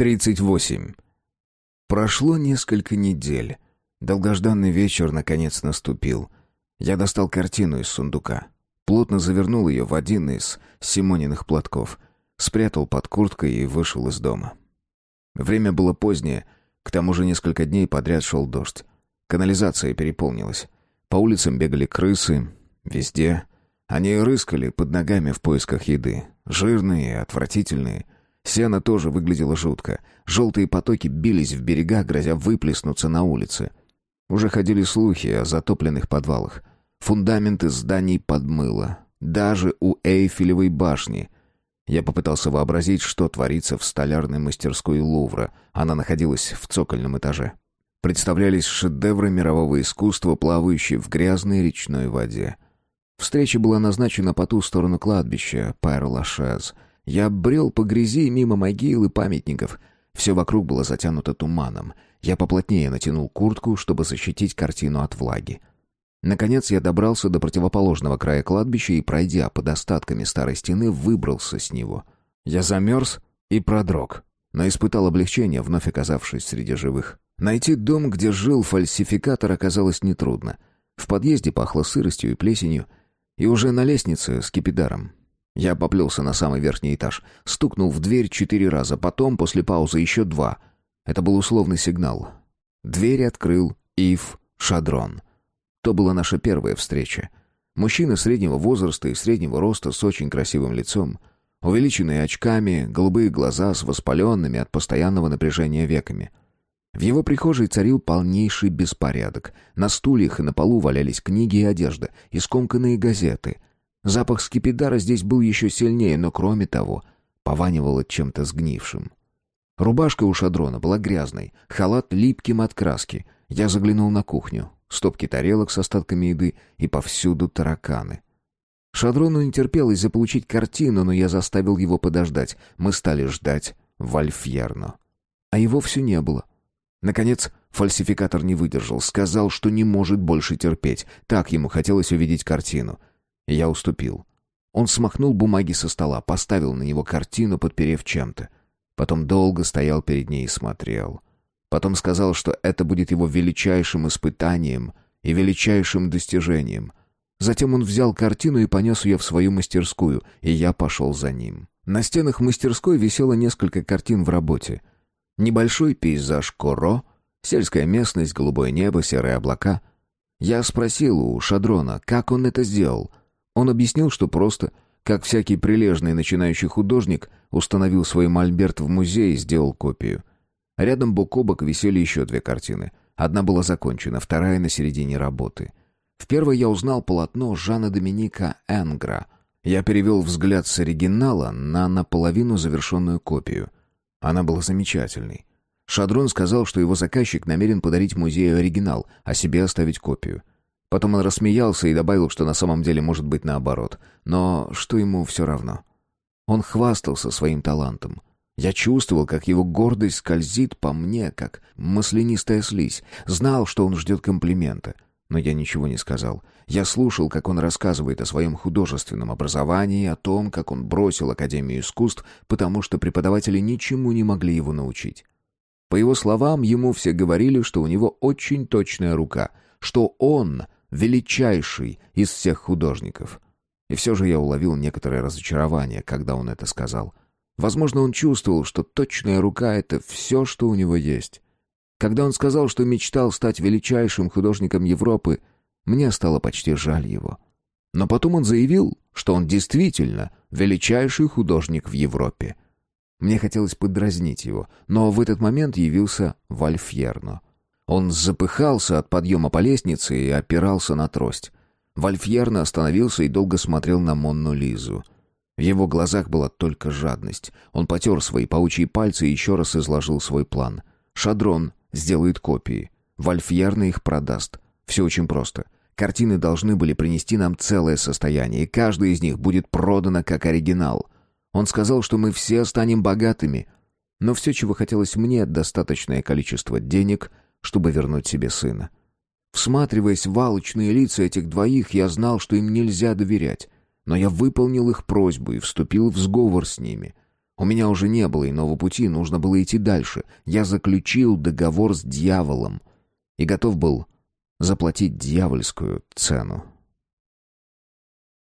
38. Прошло несколько недель. Долгожданный вечер наконец наступил. Я достал картину из сундука. Плотно завернул ее в один из Симониных платков. Спрятал под курткой и вышел из дома. Время было позднее. К тому же несколько дней подряд шел дождь. Канализация переполнилась. По улицам бегали крысы. Везде. Они рыскали под ногами в поисках еды. Жирные отвратительные — Сено тоже выглядело жутко. Желтые потоки бились в берега, грозя выплеснуться на улице. Уже ходили слухи о затопленных подвалах. Фундаменты зданий подмыло. Даже у Эйфелевой башни. Я попытался вообразить, что творится в столярной мастерской Лувра. Она находилась в цокольном этаже. Представлялись шедевры мирового искусства, плавающие в грязной речной воде. Встреча была назначена по ту сторону кладбища, Пайр-Лашез — я брел по грязи мимо могил и памятников. Все вокруг было затянуто туманом. Я поплотнее натянул куртку, чтобы защитить картину от влаги. Наконец я добрался до противоположного края кладбища и, пройдя под остатками старой стены, выбрался с него. Я замерз и продрог, но испытал облегчение, вновь оказавшись среди живых. Найти дом, где жил фальсификатор, оказалось нетрудно. В подъезде пахло сыростью и плесенью, и уже на лестнице с кипидаром. Я поплелся на самый верхний этаж, стукнул в дверь четыре раза, потом, после паузы, еще два. Это был условный сигнал. Дверь открыл Ив Шадрон. То была наша первая встреча. Мужчина среднего возраста и среднего роста с очень красивым лицом, увеличенные очками, голубые глаза с воспаленными от постоянного напряжения веками. В его прихожей царил полнейший беспорядок. На стульях и на полу валялись книги и одежда, и скомканные газеты — Запах скипидара здесь был еще сильнее, но кроме того, пованивало чем-то сгнившим. Рубашка у шадрона была грязной, халат липким от краски. Я заглянул на кухню. Стопки тарелок с остатками еды и повсюду тараканы. Шадрону не терпелось заполучить картину, но я заставил его подождать. Мы стали ждать Вальфьерно. А его все не было. Наконец, фальсификатор не выдержал, сказал, что не может больше терпеть. Так ему хотелось увидеть картину. Я уступил. Он смахнул бумаги со стола, поставил на него картину, подперев чем-то. Потом долго стоял перед ней и смотрел. Потом сказал, что это будет его величайшим испытанием и величайшим достижением. Затем он взял картину и понес ее в свою мастерскую, и я пошел за ним. На стенах мастерской висело несколько картин в работе. Небольшой пейзаж Коро, сельская местность, голубое небо, серые облака. Я спросил у Шадрона, как он это сделал — он объяснил, что просто, как всякий прилежный начинающий художник, установил свой мольберт в музее и сделал копию. Рядом бок о бок висели еще две картины. Одна была закончена, вторая на середине работы. В первой я узнал полотно Жана Доминика Энгра. Я перевел взгляд с оригинала на наполовину завершенную копию. Она была замечательной. Шадрон сказал, что его заказчик намерен подарить музею оригинал, а себе оставить копию. Потом он рассмеялся и добавил, что на самом деле может быть наоборот. Но что ему все равно? Он хвастался своим талантом. Я чувствовал, как его гордость скользит по мне, как маслянистая слизь. Знал, что он ждет комплимента. Но я ничего не сказал. Я слушал, как он рассказывает о своем художественном образовании, о том, как он бросил Академию искусств, потому что преподаватели ничему не могли его научить. По его словам, ему все говорили, что у него очень точная рука, что он величайший из всех художников. И все же я уловил некоторое разочарование, когда он это сказал. Возможно, он чувствовал, что точная рука — это все, что у него есть. Когда он сказал, что мечтал стать величайшим художником Европы, мне стало почти жаль его. Но потом он заявил, что он действительно величайший художник в Европе. Мне хотелось подразнить его, но в этот момент явился Вальфьерно — он запыхался от подъема по лестнице и опирался на трость. Вальфьерно остановился и долго смотрел на Монну Лизу. В его глазах была только жадность. Он потер свои паучьи пальцы и еще раз изложил свой план. Шадрон сделает копии. Вальфьерно их продаст. Все очень просто. Картины должны были принести нам целое состояние, и каждая из них будет продана как оригинал. Он сказал, что мы все станем богатыми. Но все, чего хотелось мне, достаточное количество денег — чтобы вернуть себе сына. Всматриваясь в валочные лица этих двоих, я знал, что им нельзя доверять. Но я выполнил их просьбу и вступил в сговор с ними. У меня уже не было иного пути, нужно было идти дальше. Я заключил договор с дьяволом и готов был заплатить дьявольскую цену.